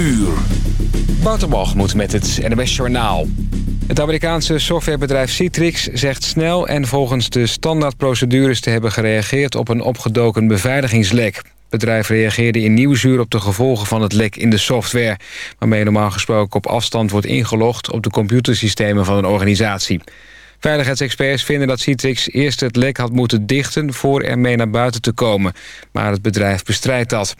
uur. met het NWS Journaal. Het Amerikaanse softwarebedrijf Citrix zegt snel en volgens de standaardprocedures te hebben gereageerd op een opgedoken beveiligingslek. Het bedrijf reageerde in Nieuwsuur op de gevolgen van het lek in de software... waarmee normaal gesproken op afstand wordt ingelogd op de computersystemen van een organisatie. Veiligheidsexperts vinden dat Citrix eerst het lek had moeten dichten... voor er mee naar buiten te komen, maar het bedrijf bestrijdt dat.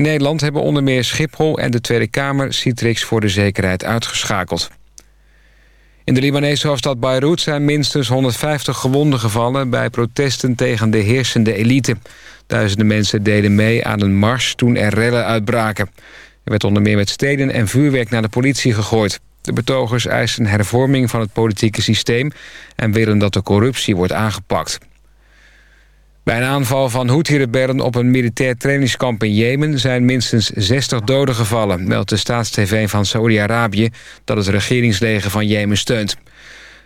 In Nederland hebben onder meer Schiphol en de Tweede Kamer... Citrix voor de zekerheid uitgeschakeld. In de Libanese hoofdstad Beirut zijn minstens 150 gewonden gevallen... bij protesten tegen de heersende elite. Duizenden mensen deden mee aan een mars toen er rellen uitbraken. Er werd onder meer met steden en vuurwerk naar de politie gegooid. De betogers eisen hervorming van het politieke systeem... en willen dat de corruptie wordt aangepakt. Bij een aanval van Houthi-rebellen op een militair trainingskamp in Jemen... zijn minstens 60 doden gevallen, meldt de staatstv van Saoedi-Arabië... dat het regeringsleger van Jemen steunt.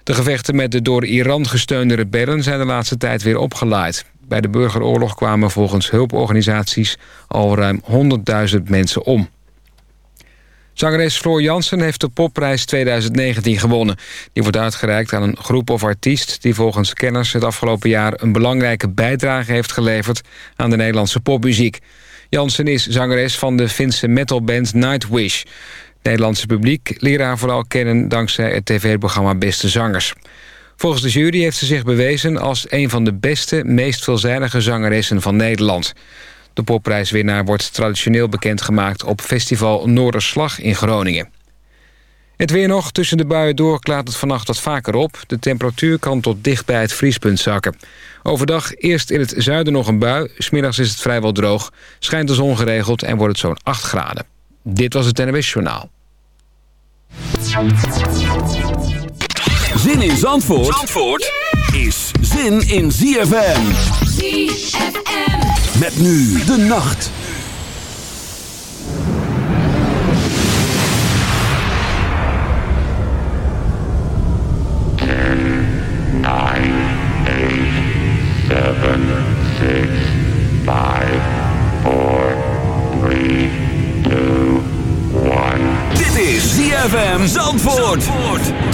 De gevechten met de door Iran gesteunde rebellen zijn de laatste tijd weer opgeleid. Bij de burgeroorlog kwamen volgens hulporganisaties al ruim 100.000 mensen om. Zangeres Floor Jansen heeft de popprijs 2019 gewonnen. Die wordt uitgereikt aan een groep of artiest... die volgens kenners het afgelopen jaar een belangrijke bijdrage heeft geleverd... aan de Nederlandse popmuziek. Jansen is zangeres van de Finse metalband Nightwish. Het Nederlandse publiek leerde haar vooral kennen... dankzij het tv-programma Beste Zangers. Volgens de jury heeft ze zich bewezen als een van de beste... meest veelzijdige zangeressen van Nederland. De popprijswinnaar wordt traditioneel bekendgemaakt op festival Noorderslag in Groningen. Het weer nog. Tussen de buien door klaart het vannacht wat vaker op. De temperatuur kan tot dicht bij het vriespunt zakken. Overdag eerst in het zuiden nog een bui. Smiddags is het vrijwel droog. Schijnt de zon geregeld en wordt het zo'n 8 graden. Dit was het NWS Journaal. Zin in Zandvoort, Zandvoort is zin in ZFM. ZFM. Met nu de nacht. Ten, nine, eight, seven, six, five, four, three, two, one. Dit is ZFM Zandvoort. Zandvoort.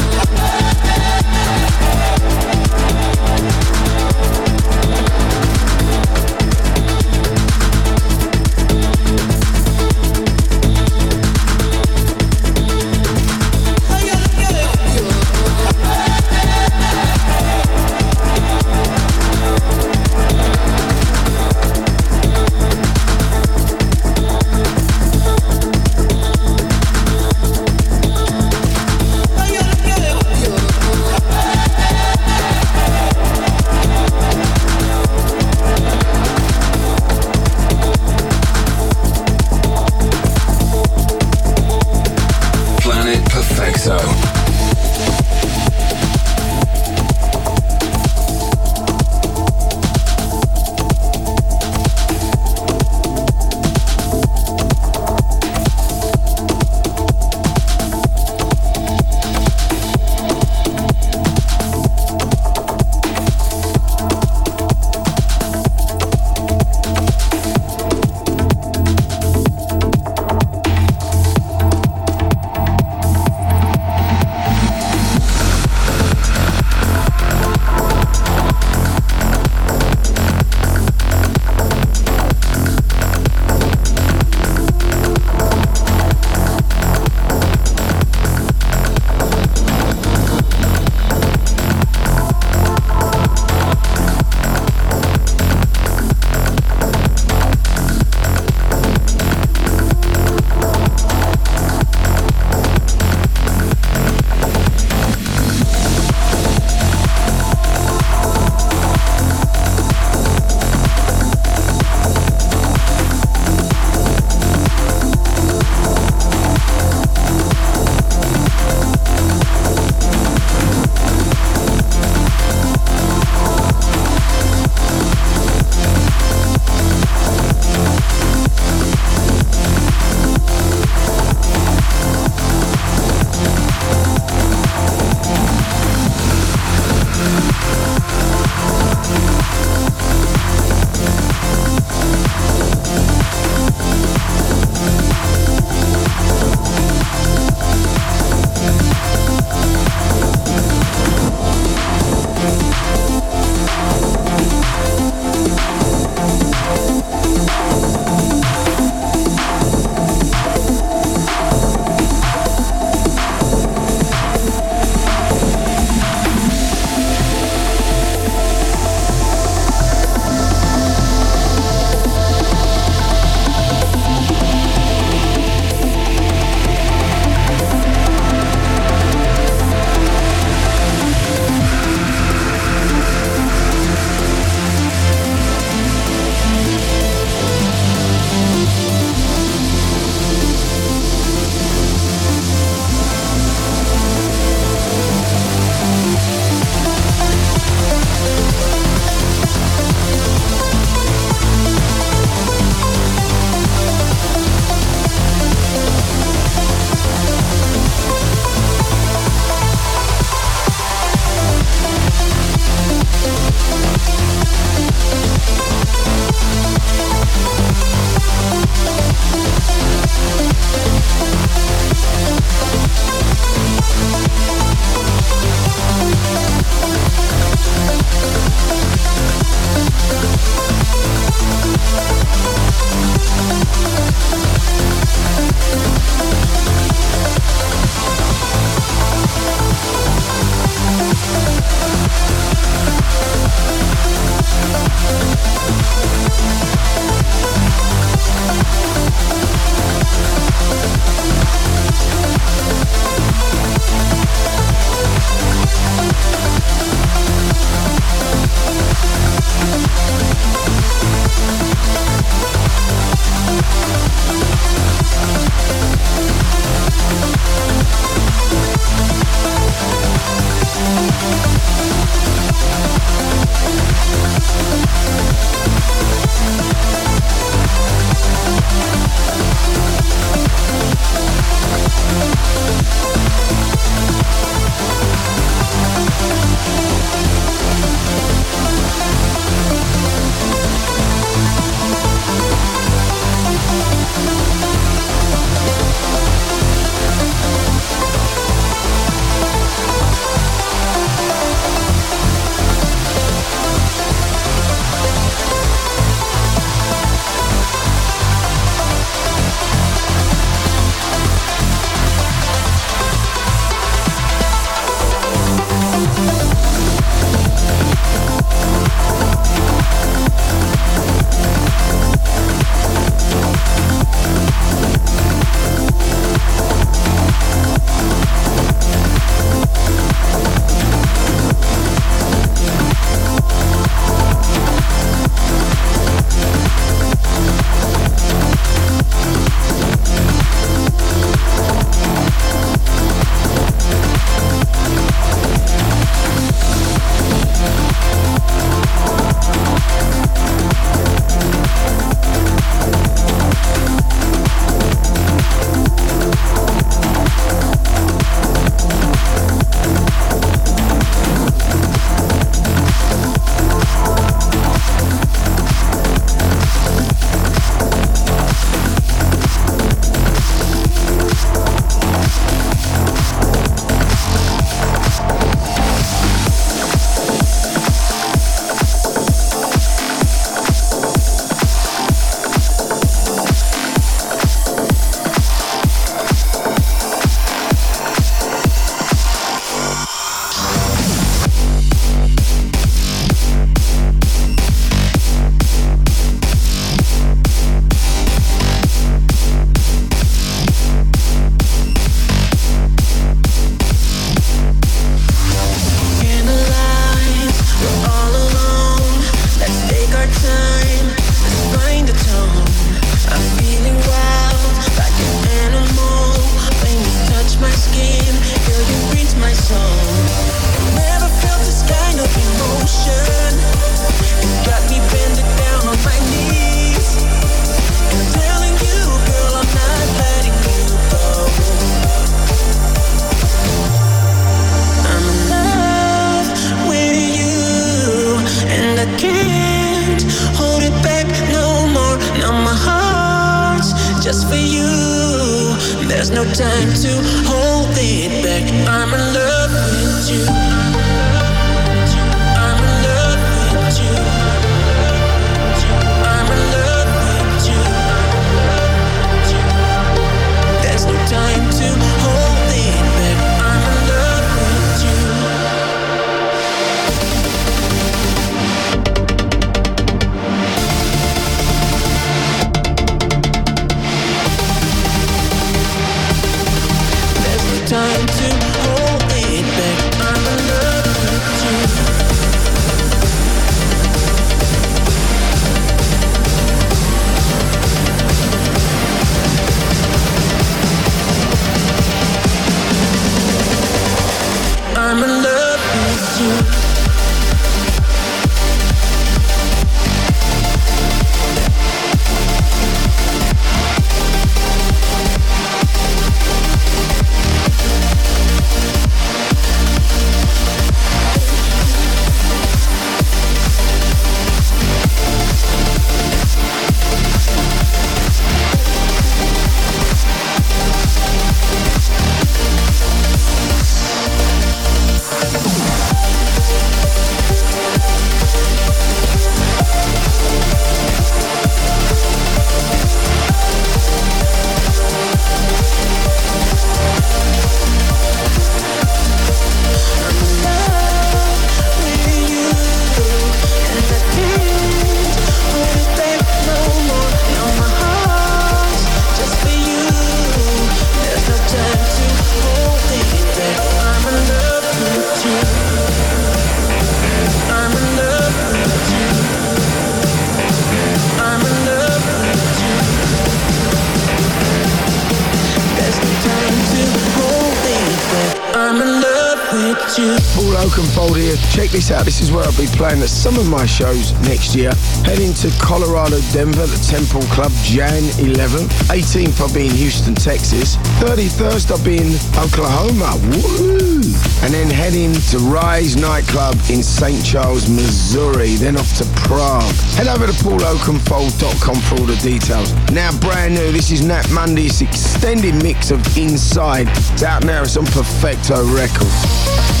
Out. This is where I'll be playing at some of my shows next year. Heading to Colorado, Denver, the Temple Club, Jan 11th. 18th, I'll be in Houston, Texas. 31st, I'll be in Oklahoma. Woo! And then heading to Rise Nightclub in St. Charles, Missouri. Then off to Prague. Head over to pauloakenfold.com for all the details. Now, brand new. This is Nat Monday's extended mix of Inside. It's out now. It's on Perfecto Records.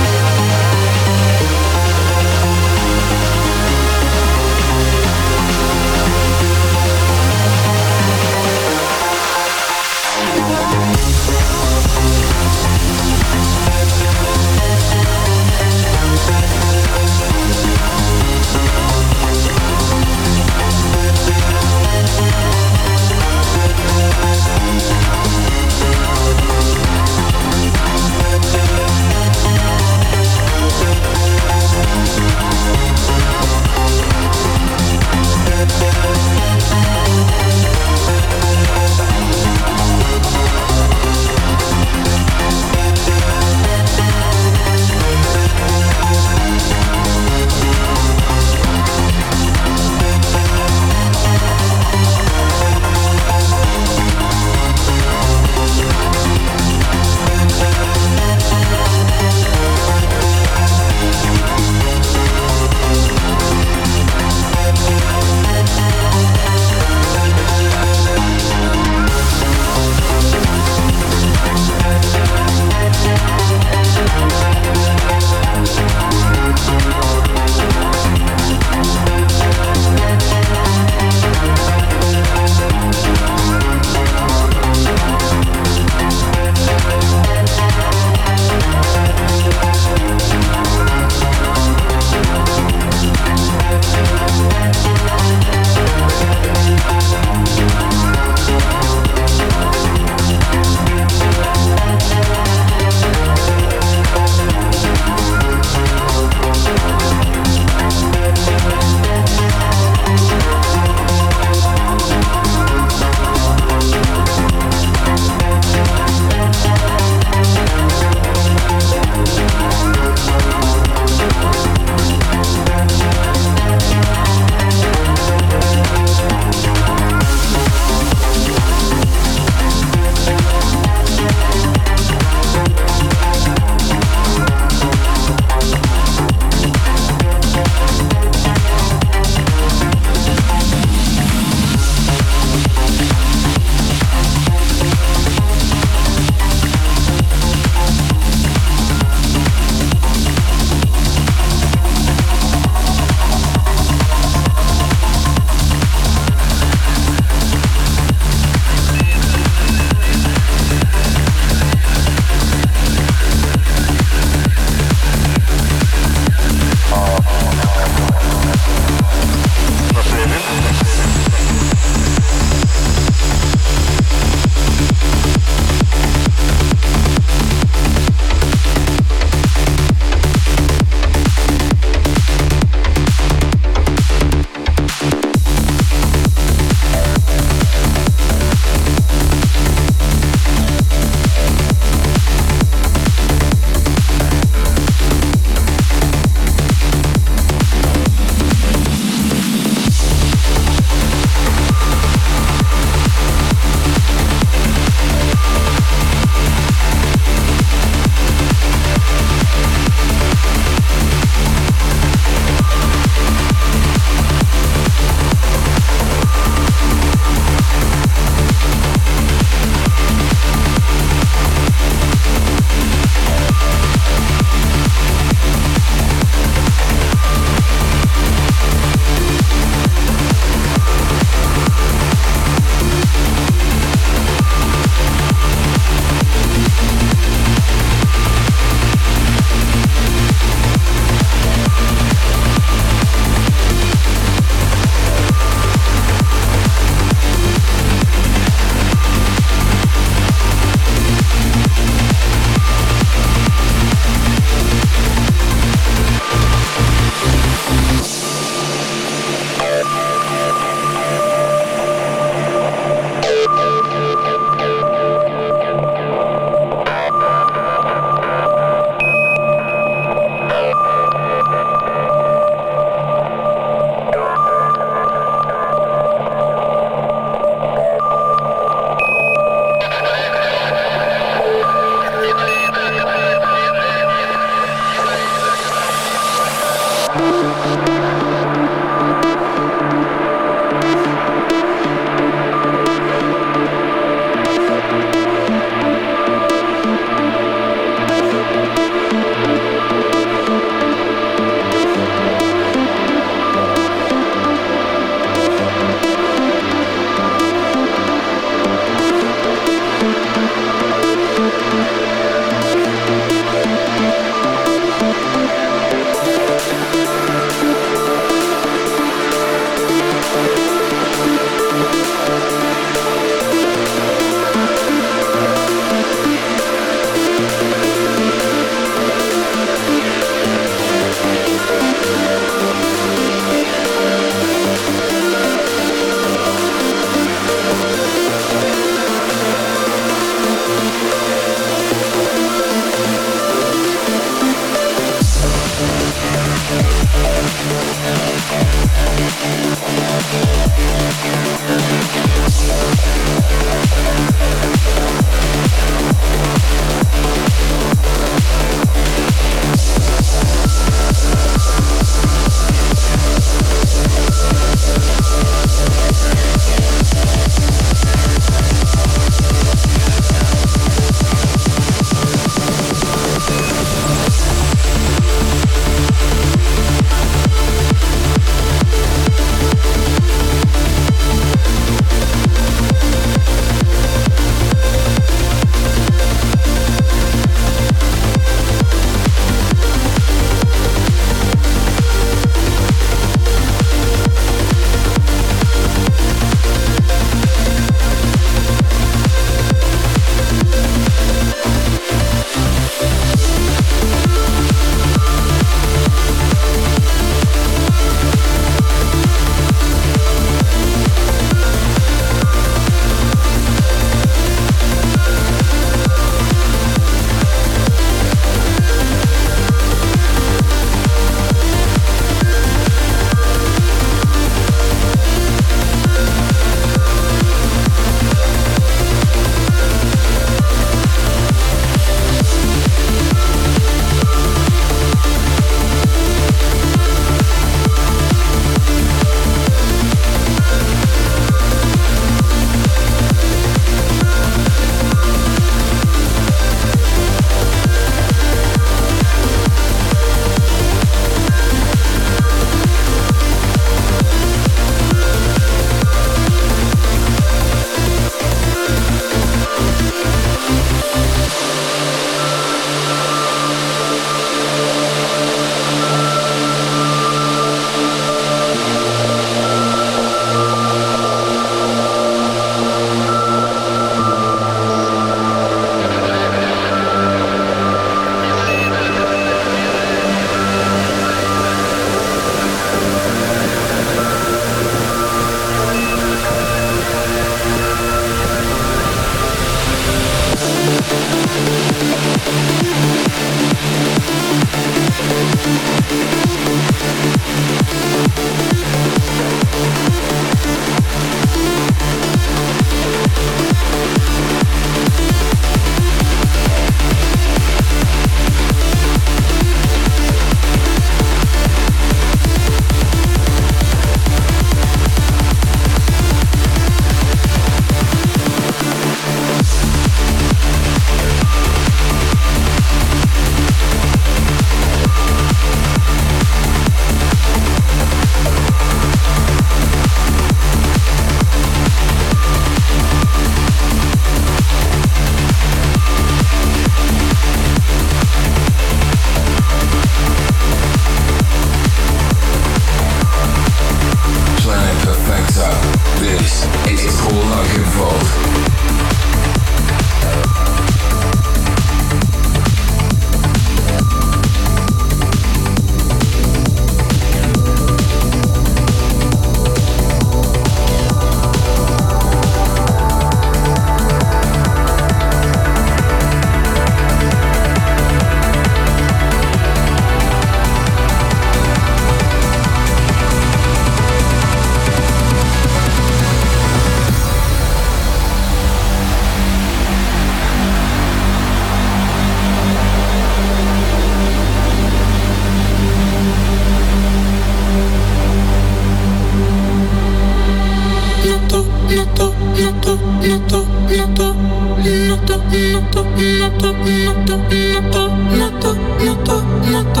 not to, not to, not to, not to, not to, not to.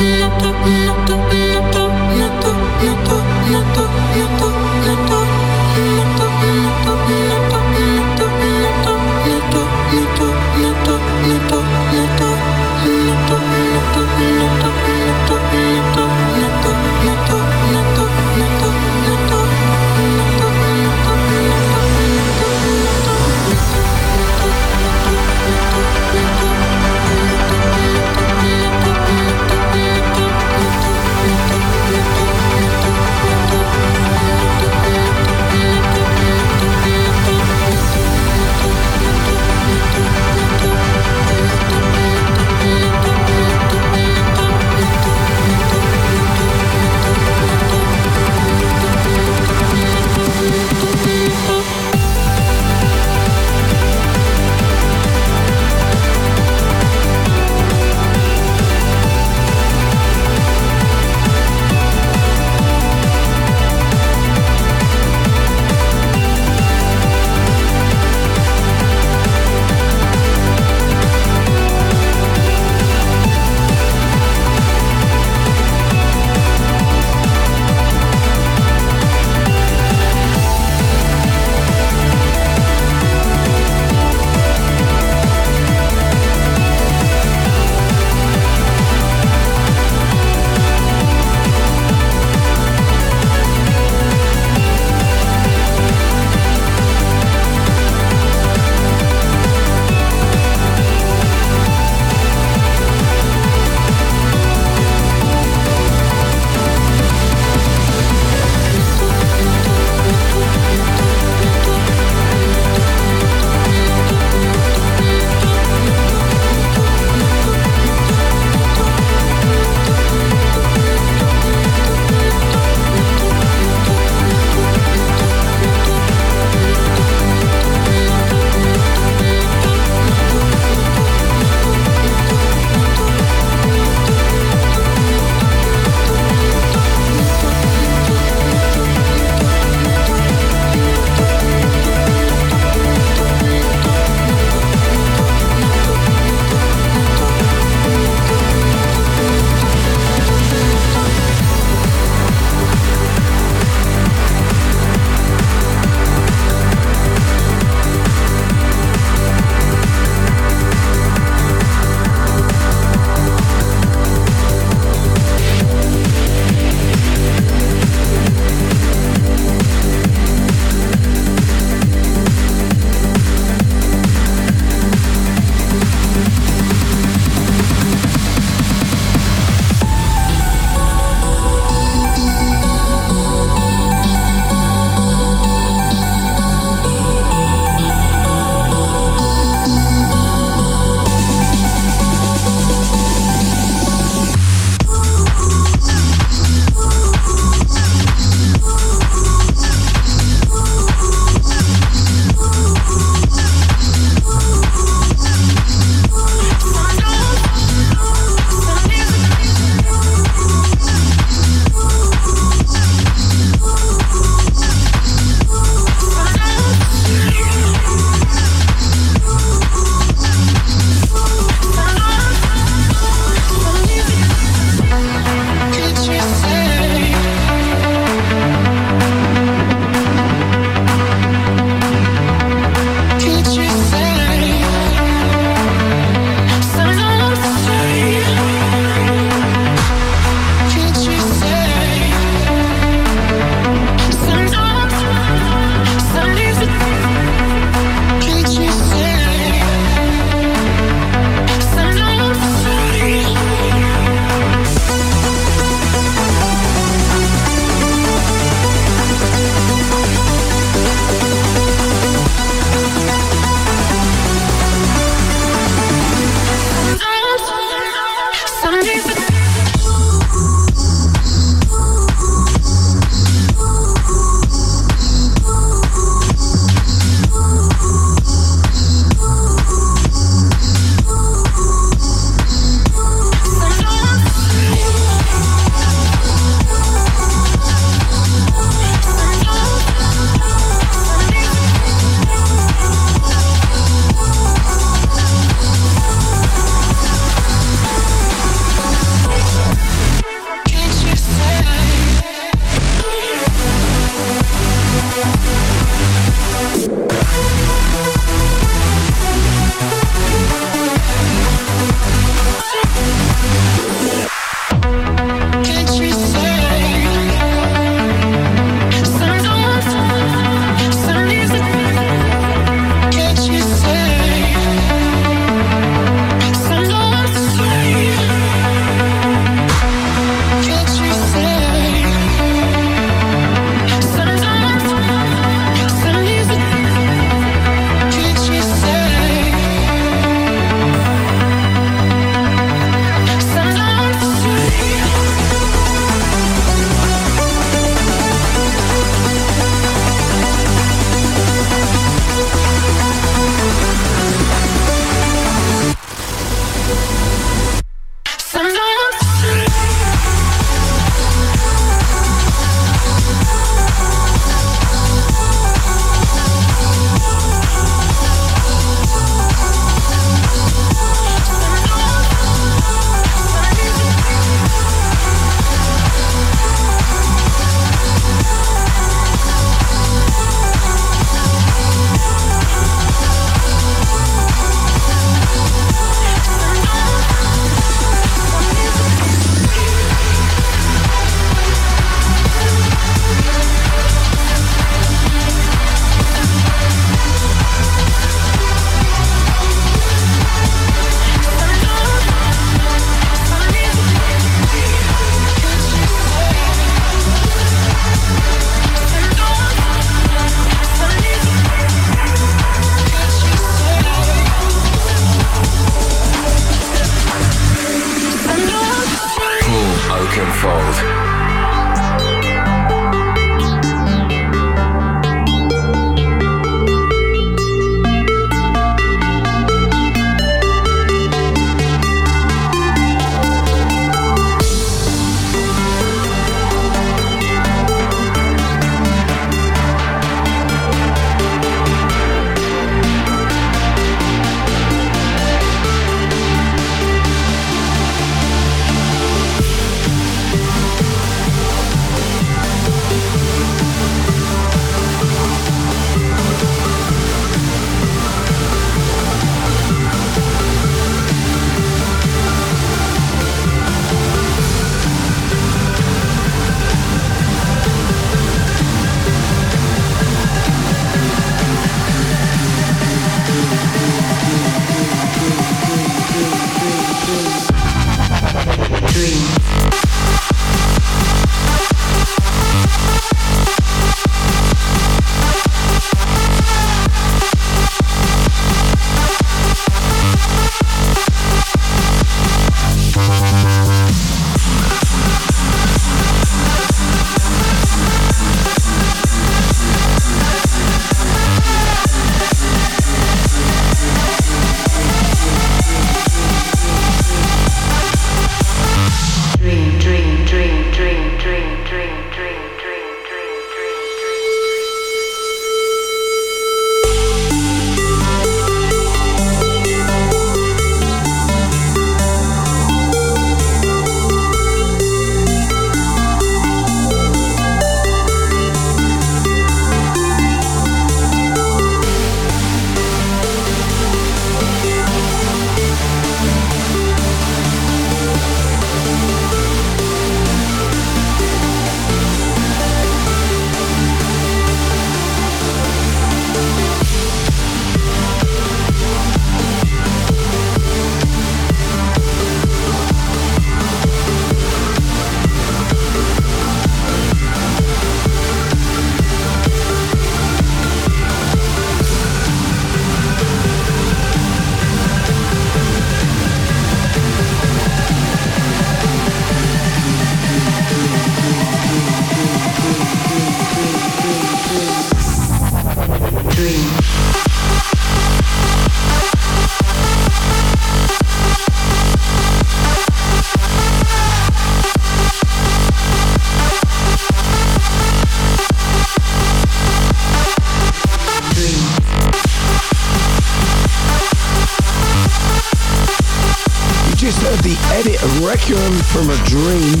From a Dream.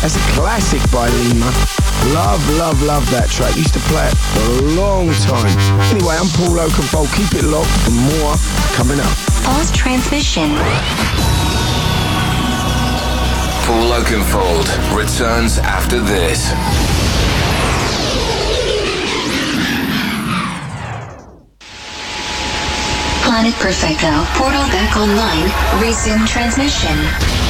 That's a classic by Lima. Love, love, love that track. Used to play it for a long time. Anyway, I'm Paul Oakenfold. Keep it locked for more coming up. Pause transmission. Paul Oakenfold returns after this. Planet Perfecto. Portal back online. Resume transmission.